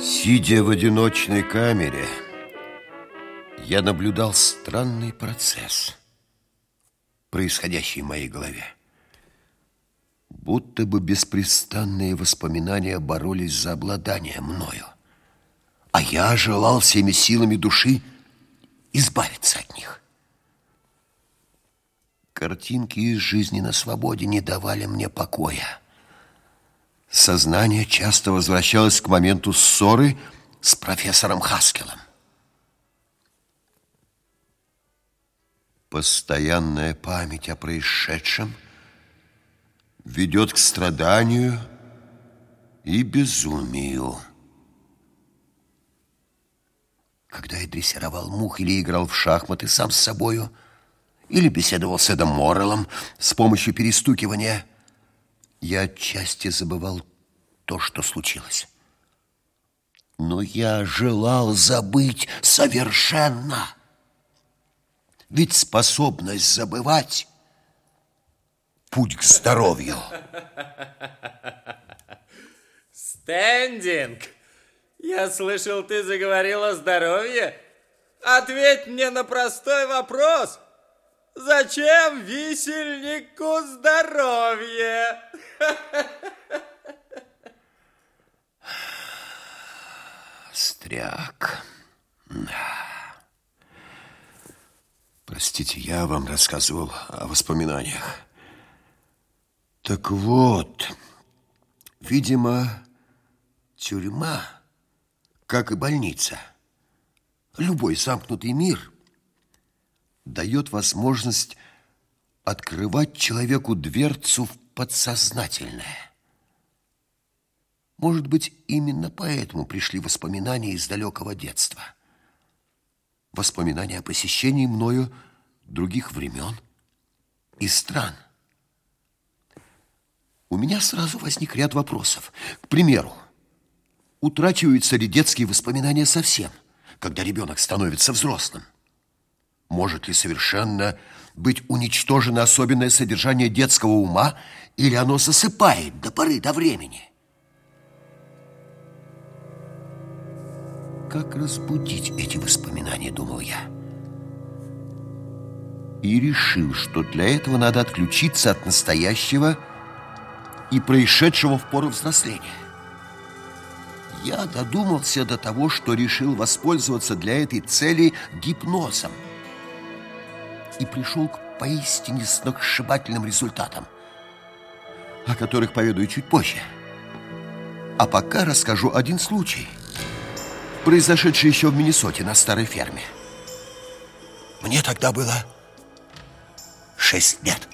Сидя в одиночной камере, я наблюдал странный процесс, происходящий в моей голове. Будто бы беспрестанные воспоминания боролись за обладание мною, а я желал всеми силами души избавиться от них. Картинки из жизни на свободе не давали мне покоя. Сознание часто возвращалось к моменту ссоры с профессором Хаскелом. Постоянная память о происшедшем ведет к страданию и безумию. Когда я дрессировал мух или играл в шахматы сам с собою, или беседовал с Эдом Моррелом с помощью перестукивания – я отчасти забывал то, что случилось. Но я желал забыть совершенно. Ведь способность забывать – путь к здоровью. Стендинг, я слышал, ты заговорил о здоровье. Ответь мне на простой вопрос. Зачем висельнику здоровье? Стряк. Простите, я вам рассказывал о воспоминаниях. Так вот, видимо, тюрьма, как и больница, любой замкнутый мир дает возможность открывать человеку дверцу в подсознательное. Может быть, именно поэтому пришли воспоминания из далекого детства. Воспоминания о посещении мною других времен и стран. У меня сразу возник ряд вопросов. К примеру, утрачиваются ли детские воспоминания совсем, когда ребенок становится взрослым? Может ли совершенно быть уничтожено особенное содержание детского ума, или оно засыпает до поры до времени? Как разбудить эти воспоминания, думал я. И решил, что для этого надо отключиться от настоящего и происшедшего в пору взросления. Я додумался до того, что решил воспользоваться для этой цели гипнозом – и пришел к поистине сногсшибательным результатам, о которых поведаю чуть позже. А пока расскажу один случай, произошедший еще в Миннесоте на старой ферме. Мне тогда было шесть лет.